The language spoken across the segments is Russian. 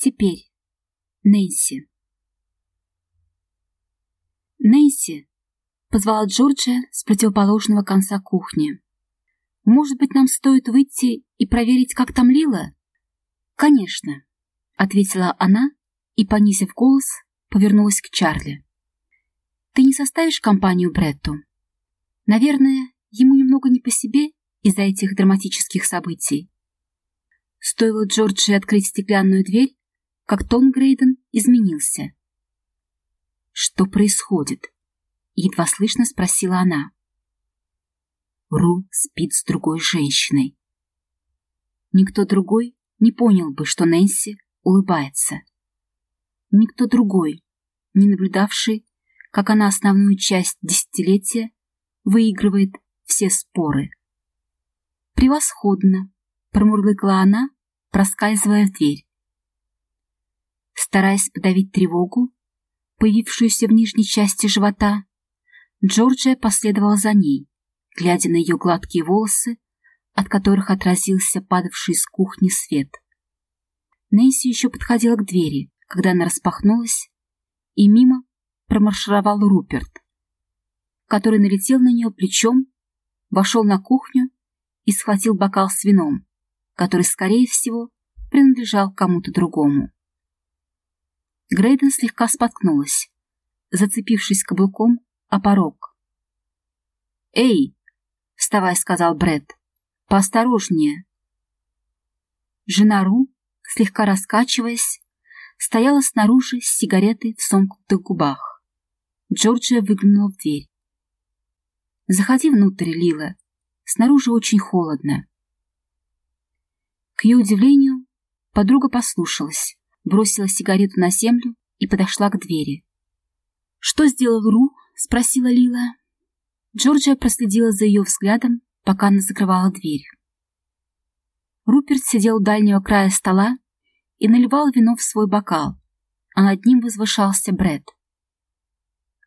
Теперь. Нэнси. Нэнси, позвала Джорджия с противоположного конца кухни. Может быть, нам стоит выйти и проверить, как там Лила? Конечно, ответила она и, понизив голос, повернулась к Чарли. Ты не составишь компанию Бретту? Наверное, ему немного не по себе из-за этих драматических событий. Стоило Джорджи открыть стеклянную дверь, как Том Грейден изменился. «Что происходит?» — едва слышно спросила она. Ру спит с другой женщиной. Никто другой не понял бы, что Нэнси улыбается. Никто другой, не наблюдавший, как она основную часть десятилетия выигрывает все споры. «Превосходно!» — промурлыкала она, проскальзывая в дверь. Стараясь подавить тревогу, появившуюся в нижней части живота, Джорджия последовала за ней, глядя на ее гладкие волосы, от которых отразился падавший из кухни свет. Нэнси еще подходила к двери, когда она распахнулась, и мимо промаршировал Руперт, который налетел на нее плечом, вошел на кухню и схватил бокал с вином, который, скорее всего, принадлежал кому-то другому. Грейден слегка споткнулась, зацепившись каблуком о порог. «Эй!» — вставай, сказал Бред. «Поосторожнее!» Жена Ру, слегка раскачиваясь, стояла снаружи с сигаретой в сомкнутых губах. Джорджия выглянула в дверь. «Заходи внутрь, Лила. Снаружи очень холодно». К ее удивлению, подруга послушалась, бросила сигарету на землю и подошла к двери. «Что сделал Ру?» — спросила Лила. Джорджия проследила за ее взглядом, пока она закрывала дверь. Руперт сидел у дальнего края стола и наливал вино в свой бокал, а над ним возвышался Бред.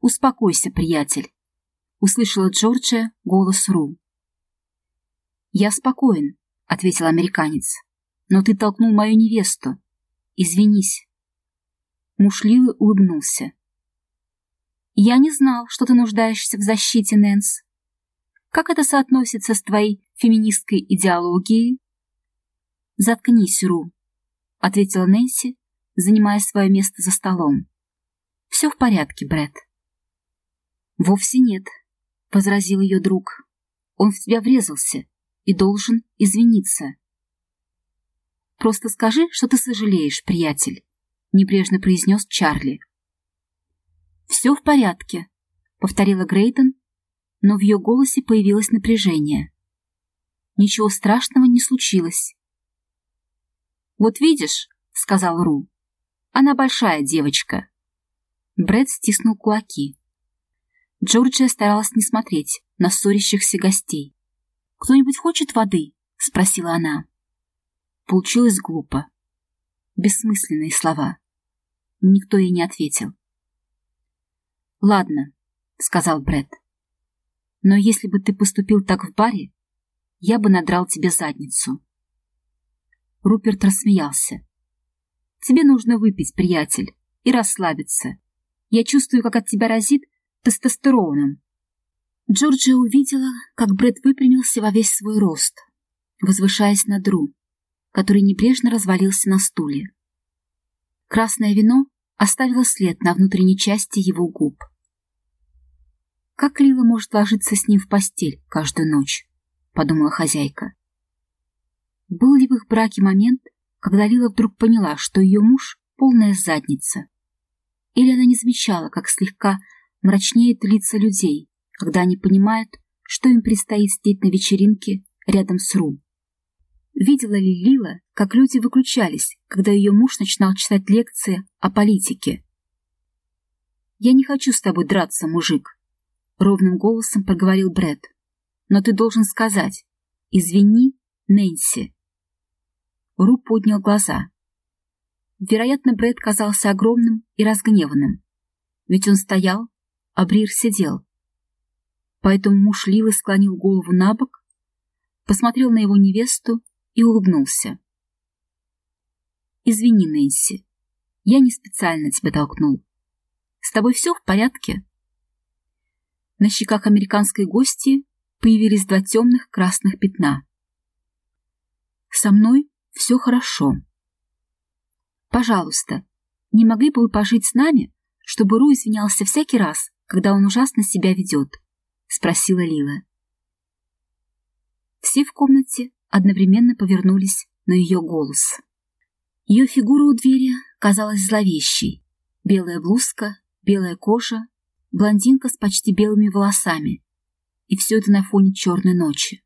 «Успокойся, приятель», — услышала Джорджия голос Ру. «Я спокоен», — ответил американец, — «но ты толкнул мою невесту. Извинись». Муж улыбнулся. «Я не знал, что ты нуждаешься в защите, Нэнс. Как это соотносится с твоей феминистской идеологией?» «Заткнись, Ру», — ответила Нэнси, занимая свое место за столом. «Все в порядке, Брэд». «Вовсе нет», — возразил ее друг. «Он в тебя врезался и должен извиниться». «Просто скажи, что ты сожалеешь, приятель», — небрежно произнес Чарли. «Все в порядке», — повторила Грейден, но в ее голосе появилось напряжение. Ничего страшного не случилось. «Вот видишь», — сказал Ру, — «она большая девочка». Брэд стиснул кулаки. Джорджия старалась не смотреть на ссорящихся гостей. «Кто-нибудь хочет воды?» — спросила она. Получилось глупо. Бессмысленные слова. Никто ей не ответил. «Ладно», — сказал Брэд. «Но если бы ты поступил так в баре, я бы надрал тебе задницу». Руперт рассмеялся. «Тебе нужно выпить, приятель, и расслабиться. Я чувствую, как от тебя разит тестостероном». Джорджия увидела, как Брэд выпрямился во весь свой рост, возвышаясь над Ру, который небрежно развалился на стуле. Красное вино оставило след на внутренней части его губ. «Как Лила может ложиться с ним в постель каждую ночь?» — подумала хозяйка. Был ли в их браке момент, когда Лила вдруг поняла, что ее муж — полная задница? Или она не замечала, как слегка мрачнеет лица людей, когда они понимают, что им предстоит сидеть на вечеринке рядом с Ру? Видела ли Лила, как люди выключались, когда ее муж начинал читать лекции о политике? «Я не хочу с тобой драться, мужик», — ровным голосом проговорил Бред. «Но ты должен сказать, извини, Нэнси». Ру поднял глаза. Вероятно, Брэд казался огромным и разгневанным. Ведь он стоял, а Брир сидел. Поэтому муж Лилы склонил голову на бок, посмотрел на его невесту и улыбнулся. Извини, Нэнси. Я не специально тебя толкнул. С тобой все в порядке?» На щеках американской гости появились два темных красных пятна. «Со мной все хорошо. Пожалуйста, не могли бы вы пожить с нами, чтобы Ру извинялся всякий раз, когда он ужасно себя ведет?» — спросила Лила. Все в комнате одновременно повернулись на ее голос. Ее фигура у двери казалась зловещей. Белая блузка, белая кожа, блондинка с почти белыми волосами. И все это на фоне черной ночи.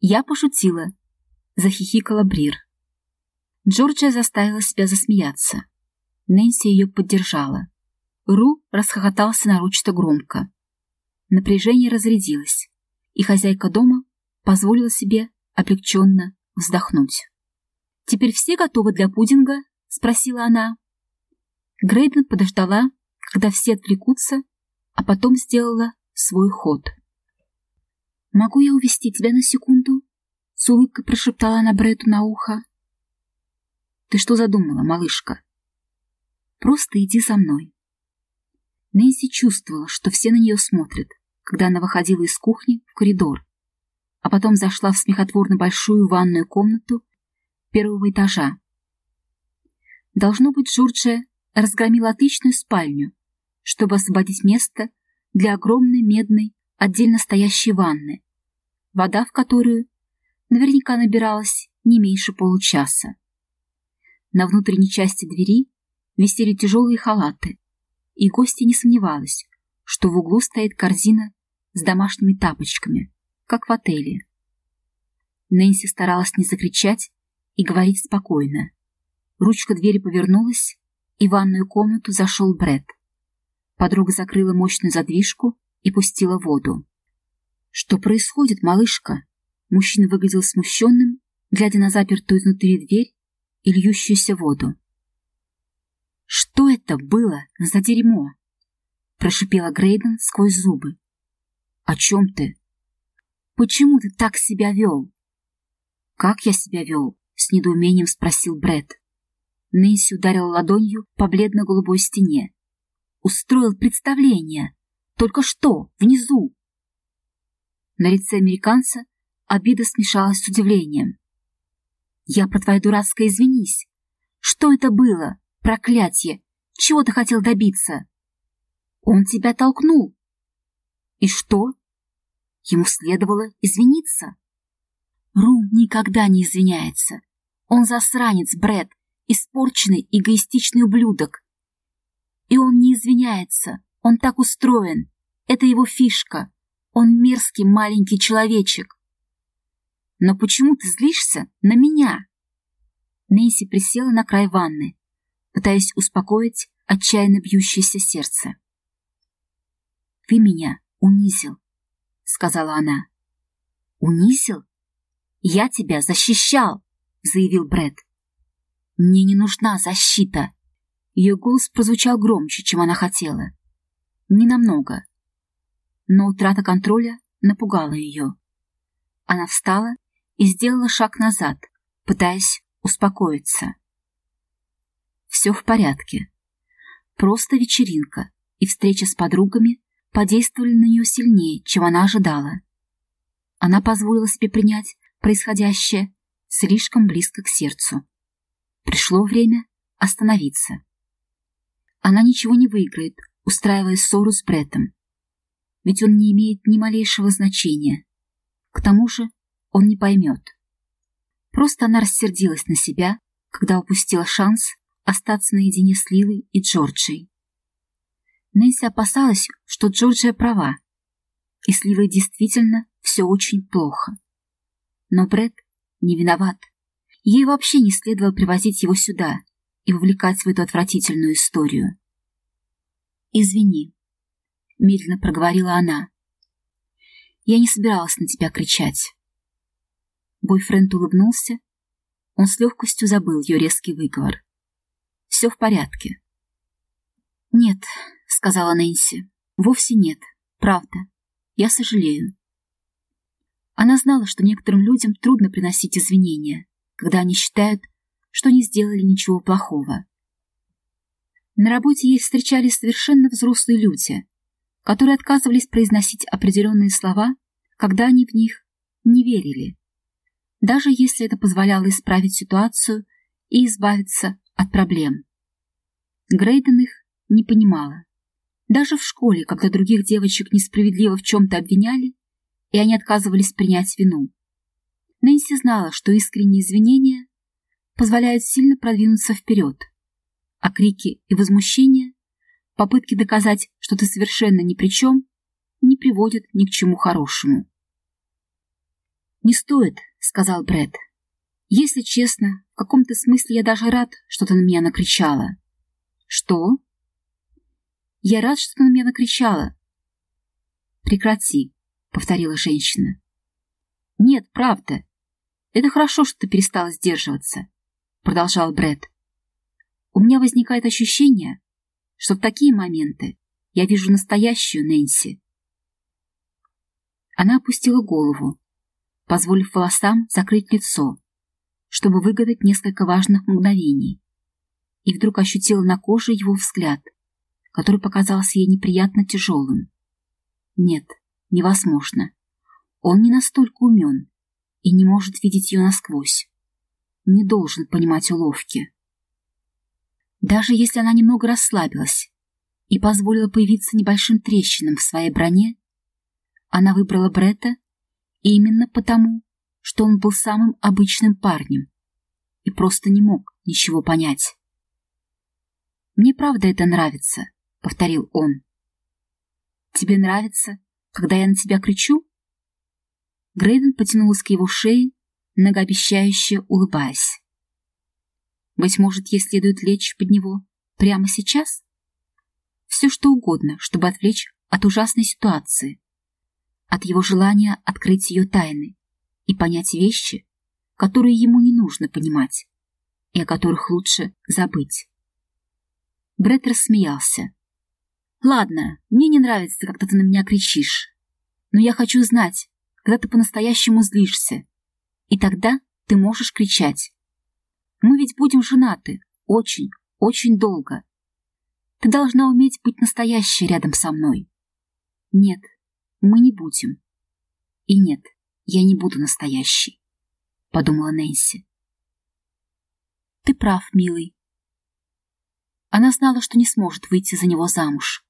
Я пошутила, захихикала Брир. Джорджия заставила себя засмеяться. Нэнси ее поддержала. Ру расхохотался нарочито громко. Напряжение разрядилось, и хозяйка дома позволила себе облегченно вздохнуть. «Теперь все готовы для пудинга?» — спросила она. Грейден подождала, когда все отвлекутся, а потом сделала свой ход. «Могу я увести тебя на секунду?» — с улыбкой прошептала она Брету на ухо. «Ты что задумала, малышка?» «Просто иди за мной». Нэнси чувствовала, что все на нее смотрят, когда она выходила из кухни в коридор, а потом зашла в смехотворно большую ванную комнату первого этажа. Должно быть, Джорджия разгромила отличную спальню, чтобы освободить место для огромной медной отдельно стоящей ванны, вода в которую наверняка набиралась не меньше получаса. На внутренней части двери висели тяжелые халаты, и гостья не сомневалась, что в углу стоит корзина с домашними тапочками, как в отеле. Нэнси старалась не закричать и говорить спокойно. Ручка двери повернулась, и в ванную комнату зашел Бред. Подруга закрыла мощную задвижку и пустила воду. «Что происходит, малышка?» Мужчина выглядел смущенным, глядя на запертую изнутри дверь и льющуюся воду. «Что это было за дерьмо?» Прошипела Грейден сквозь зубы. «О чем ты?» «Почему ты так себя вел?» «Как я себя вел?» — с недоумением спросил Бред. Нэнси ударила ладонью по бледно-голубой стене. «Устроил представление. Только что, внизу!» На лице американца обида смешалась с удивлением. «Я про твое дурацкое извинись. Что это было? Проклятие! Чего ты хотел добиться?» «Он тебя толкнул». «И что?» Ему следовало извиниться. Ру никогда не извиняется. Он засранец, Бред, испорченный, эгоистичный ублюдок. И он не извиняется, он так устроен. Это его фишка. Он мерзкий маленький человечек. Но почему ты злишься на меня? Нэнси присела на край ванны, пытаясь успокоить отчаянно бьющееся сердце. «Ты меня унизил», — сказала она. «Унизил? Я тебя защищал», — заявил Бред. «Мне не нужна защита». Ее голос прозвучал громче, чем она хотела. Ненамного. Но утрата контроля напугала ее. Она встала и сделала шаг назад, пытаясь успокоиться. Все в порядке. Просто вечеринка и встреча с подругами подействовали на нее сильнее, чем она ожидала. Она позволила себе принять происходящее слишком близко к сердцу. Пришло время остановиться. Она ничего не выиграет, устраивая ссору с Бреттом. Ведь он не имеет ни малейшего значения. К тому же он не поймет. Просто она рассердилась на себя, когда упустила шанс остаться наедине с Лилой и Джорджией. Нэнси опасалась, что Джорджия права, и с Лилой действительно все очень плохо. Но Бред не виноват. Ей вообще не следовало привозить его сюда и вовлекать в эту отвратительную историю. «Извини», — медленно проговорила она. «Я не собиралась на тебя кричать». Бойфренд улыбнулся. Он с легкостью забыл ее резкий выговор. «Все в порядке». «Нет», — сказала Нэнси, — «вовсе нет, правда. Я сожалею». Она знала, что некоторым людям трудно приносить извинения, когда они считают, что не сделали ничего плохого. На работе ей встречались совершенно взрослые люди, которые отказывались произносить определенные слова, когда они в них не верили, даже если это позволяло исправить ситуацию и избавиться от проблем. Грейден их не понимала. Даже в школе, когда других девочек несправедливо в чем-то обвиняли, и они отказывались принять вину. Нэнси знала, что искренние извинения позволяют сильно продвинуться вперед, а крики и возмущения, попытки доказать, что ты совершенно ни при чем, не приводят ни к чему хорошему. «Не стоит», — сказал Брэд. «Если честно, в каком-то смысле я даже рад, что ты на меня накричала». «Что?» «Я рад, что ты на меня накричала». «Прекрати», — повторила женщина. «Нет, правда. Это хорошо, что ты перестала сдерживаться», — продолжал Брэд. «У меня возникает ощущение, что в такие моменты я вижу настоящую Нэнси». Она опустила голову, позволив волосам закрыть лицо, чтобы выгадать несколько важных мгновений, и вдруг ощутила на коже его взгляд, который показался ей неприятно тяжелым. Нет, невозможно. Он не настолько умен и не может видеть ее насквозь. Не должен понимать уловки. Даже если она немного расслабилась и позволила появиться небольшим трещинам в своей броне, она выбрала Бретта именно потому, что он был самым обычным парнем и просто не мог ничего понять. «Мне правда это нравится», — повторил он. «Тебе нравится, когда я на тебя кричу?» Грейден потянулась к его шее, многообещающе улыбаясь. «Быть может, ей следует лечь под него прямо сейчас?» Все что угодно, чтобы отвлечь от ужасной ситуации, от его желания открыть ее тайны и понять вещи, которые ему не нужно понимать и о которых лучше забыть. Брэд рассмеялся. «Ладно, мне не нравится, когда ты на меня кричишь, но я хочу знать, когда ты по-настоящему злишься, и тогда ты можешь кричать. Мы ведь будем женаты очень, очень долго. Ты должна уметь быть настоящей рядом со мной. Нет, мы не будем. И нет, я не буду настоящей, — подумала Нэнси. Ты прав, милый. Она знала, что не сможет выйти за него замуж.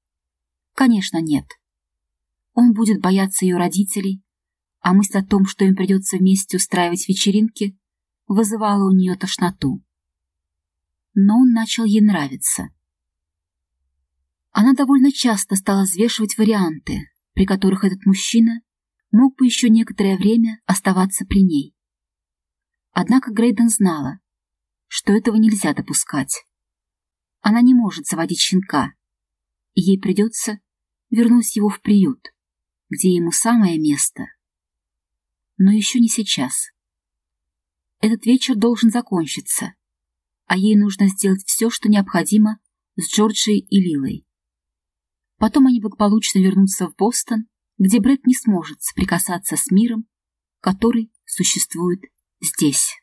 Конечно, нет. Он будет бояться ее родителей, а мысль о том, что им придется вместе устраивать вечеринки, вызывала у нее тошноту. Но он начал ей нравиться. Она довольно часто стала взвешивать варианты, при которых этот мужчина мог бы еще некоторое время оставаться при ней. Однако Грейден знала, что этого нельзя допускать. Она не может заводить щенка, и ей придется вернуть его в приют, где ему самое место. Но еще не сейчас. Этот вечер должен закончиться, а ей нужно сделать все, что необходимо с Джорджией и Лилой. Потом они благополучно вернутся в Бостон, где Брэд не сможет соприкасаться с миром, который существует здесь.